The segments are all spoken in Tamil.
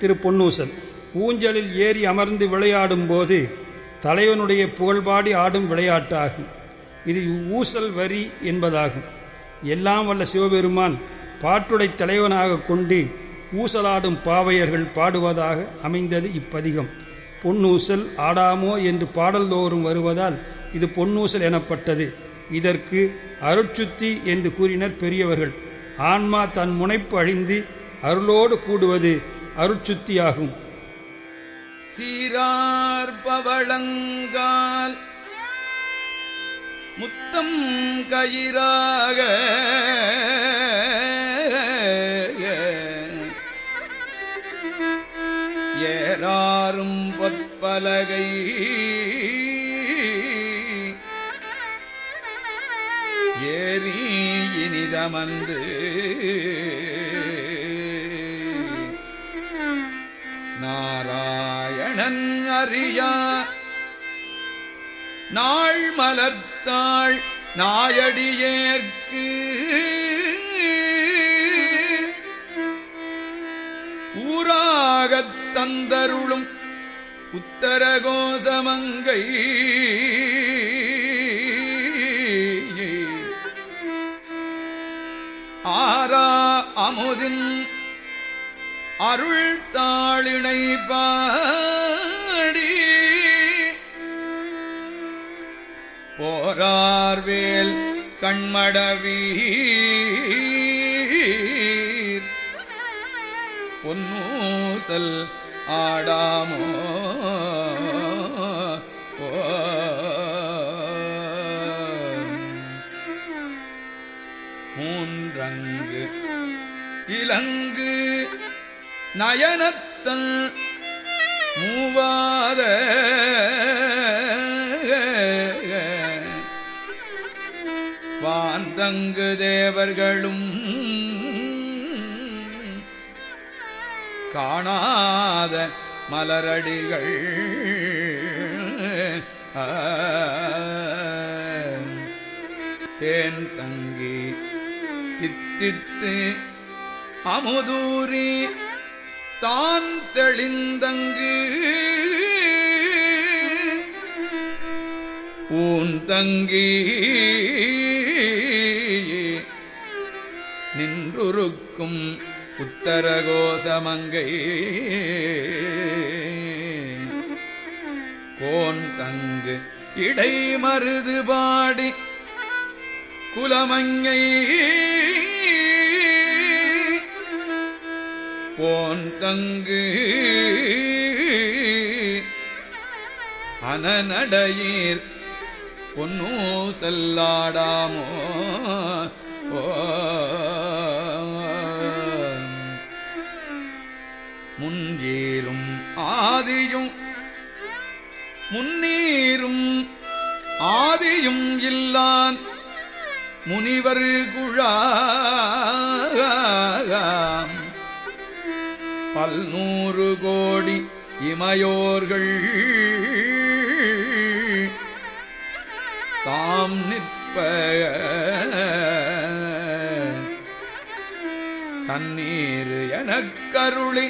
திரு பொன்னூசல் ஊஞ்சலில் ஏறி அமர்ந்து விளையாடும் போது தலைவனுடைய புகழ்பாடி ஆடும் விளையாட்டாகும். இது ஊசல் வரி என்பதாகும். எல்லாம் வல்ல சிவபெருமான் பாட்டுடை தலைவனாக கொண்டு ஊசலாடும் பாவையர்கள் பாடுவதாக அமைந்தது இப்பதிகம். பொன்னூசல் ஆடாமோ என்று பாடல் தோறும் வருவதால் இது பொன்னூசல் எனப்பட்டது. இதற்கு அருட்சுத்தி என்று கூறினர் பெரியவர்கள். ஆன்மா தன் முனைப்பு அழிந்து அருளோடு கூடுவது அருட்சுத்தியாகும். சீரார் பவளங்கால் முத்தம் கயிறாக ஏறாரும் பொற்பலகை ஏறி இனிதமந்து நாராயணன் அறியா. நாள் மலர்த்தாள் நாயடியேற்கு. ஊராகத் தந்தருளும் உத்தரகோசமங்கை. ஆரா அமுதின் அருள் தாளினை பாடி போரார்வேல் கண்மடவீர். பொன்னூசல் ஆடாமோ. மூன்றங்கு இலங்கு நயனத்தன் மூவாத. வாந்தங்கு தேவர்களும் காணாத மலரடிகள். தேன் தங்கி தித்தித்து அமுதூரி தான் தெளிந்தங்கு. ஊன் தங்கி நின்றுருக்கும் உத்தரகோசமங்கை கோன் தங்கு இடை மருது பாடி குலமங்கை. போன் தங்கு அனநடையீர் பொன்னூ செல்லாடாமோ? ஓ. முன்னேறும் ஆதியும் முன்னீரும் ஆதியும் இல்லான் முனிவர் குழாம். பல்நூறு கோடி இமையோர்கள் தாம் நிற்ப தண்ணீர் எனக்கருளி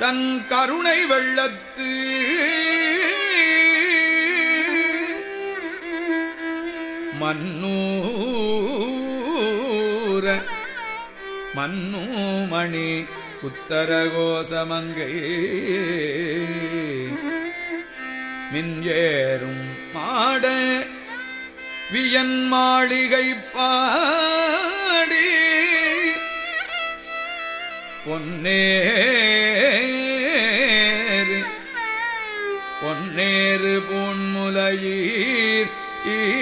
தன் கருணை வெள்ளத்து மன்னூர மன்னூமணி உத்தரகோசமங்கை. மின்ஏறும் மாட வியன் மாளிகை பாடி. பொன்னேறு பொன்னேறு பூன்முலையீர் ஈர்.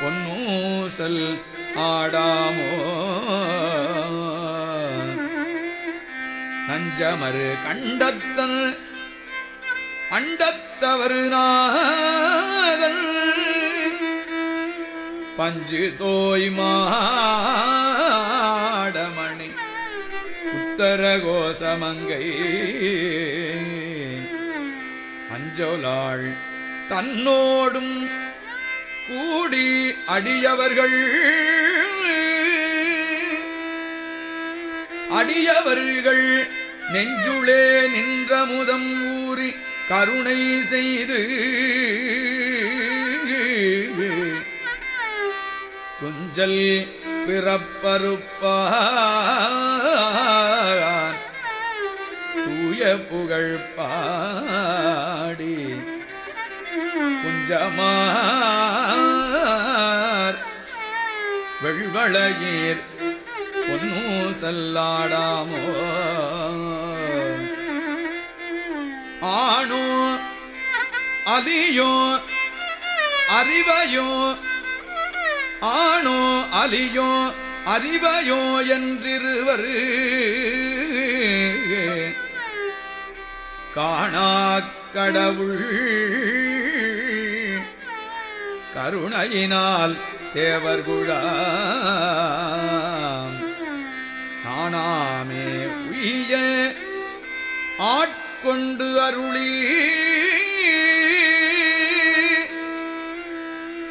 பொன்னூசல் ஆடாமோ நஞ்சமரு கண்டத்தன் அண்டத்தவரு நாதன். பஞ்சு தோய் மாடமணி உத்தரகோசமங்கை அஞ்சோலாள் தன்னோடும் கூடி அடியவர்கள். அடியவர்கள் நெஞ்சுளே நின்ற முதம் ஊறி கருணை செய்து துஞ்சல் பிறப்பருப்பான் தூய புகழ் பாடி குஞ்சமார். வெள்வளையீர் பொன்னூ ஆணும் அலியும் அறிவையும் அறிவையோ ஆணோ அலியோ அறிவையோ என்றிருவர். காணா கடவுள் கருணையினால் தேவர்குழாம் நானாமே உய ஆட் அருளி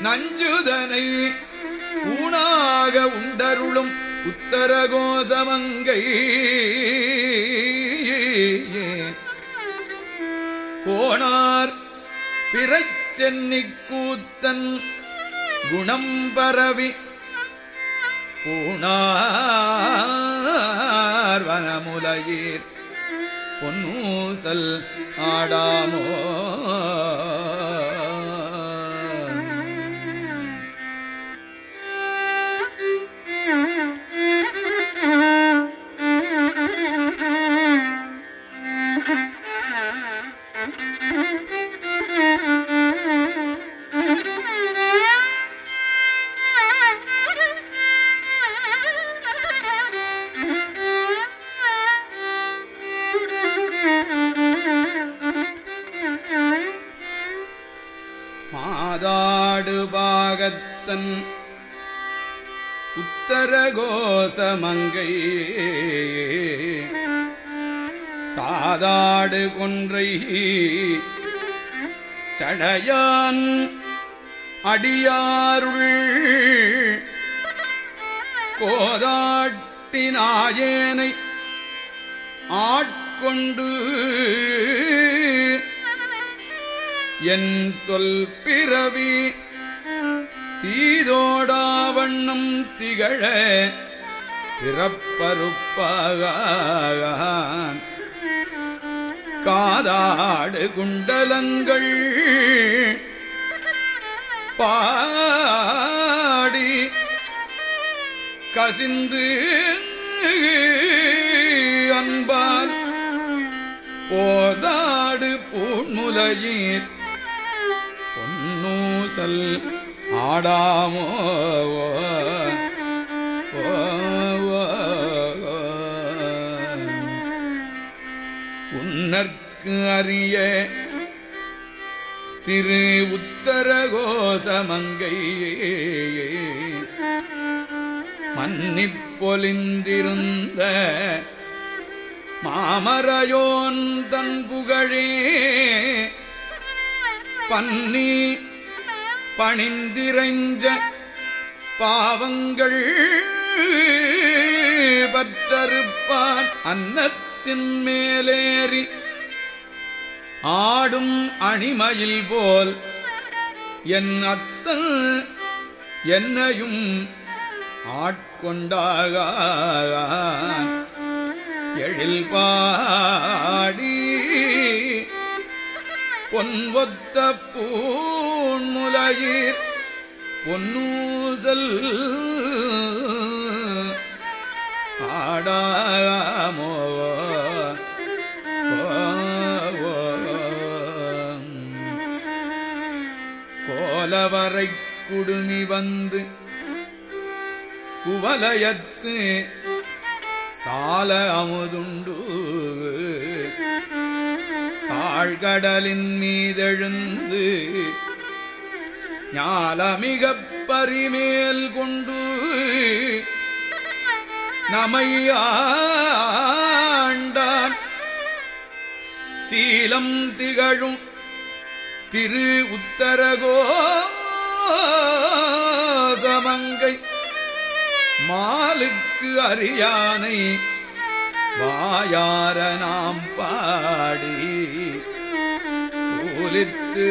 நஞ்சுதனை ஊனாக உண்டருளும் உத்தரகோசமங்கை. கோணார் பிறச்சென்னிக் கூத்தன் குணம் பரவி. பூணார் வனமுலகீர் பொன்னூசல் ஆடாமோ? மங்கை. தாதாடு கொன்றை சடையான் அடியாருள் கோதாட்டினாயேனை ஆட்கொண்டு என் தொல் பிறவி தீதோடாவண்ணம் திகழ பிறப்பருப்பாகான் காதாடு குண்டலங்கள் பாடி கசிந்து அன்பால் போதாடு பூண்முலையீர். பொன்னூசல் ஆடாமோ உன்னற்கு அறிய திரு உத்தரகோசமங்கை மன்னிப் பொலிந்திருந்த மாமரையோன் தன் புகழே. பன்னி பணிந்திரைஞ்ச பாவங்கள் பற்றறுப்பான். அன்னத்தின் மேலேறி ஆடும் அணிமயில் போல் என் அத்தன் என்னையும் ஆட்கொண்டாக எழில் பாடி பொன்வொத்த பூண்முலையீர் பொன்னூசல் ஆடாமோ கோலவரை குடுமி வந்து குவலயத்து சால அமுதுண்டு. தாழ்கடலின் மீதெழுந்து ஞாலமிக பரிமேல் கொண்டு நமையாண்டான் சீலம் திகழும் திரு உத்தரகோ சமங்கை மாலுக்கு அறியானை வாயார நாம் பாடி ஒலித்து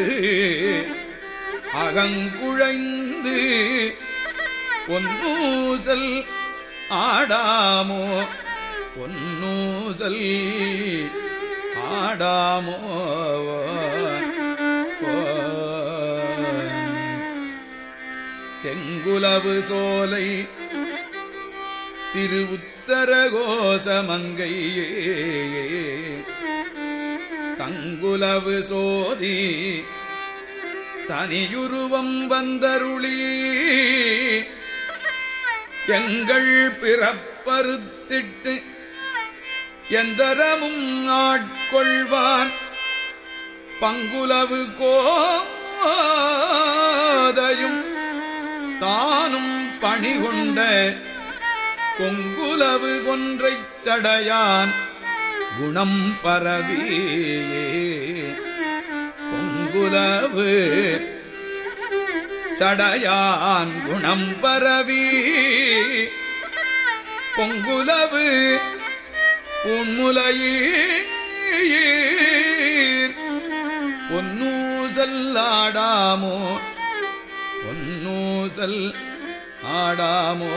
அகங்குழைந்து ஒன்னூசல் ஆடாமோ ஒன்னூசல் ஆடாமோ தெங்குலவு சோலை திரு உத்தரகோசமங்கையே தங்குலவு சோதி தனியுருவம் வந்தருளி. எங்கள் பிறப்பறுத்திட்டு எந்தரமும் ஆட்கொள்வான். பங்குலவு கோதையும் பணிகொண்ட கொங்குலவு கொன்றைச் சடையான் குணம் பரவி கொங்குலவு சடையான் குணம் பரவி. பொங்குலவு உன்முலையீர் பொன்னூசல்லாடாமோ பொன்னூசல் ஆடாமோ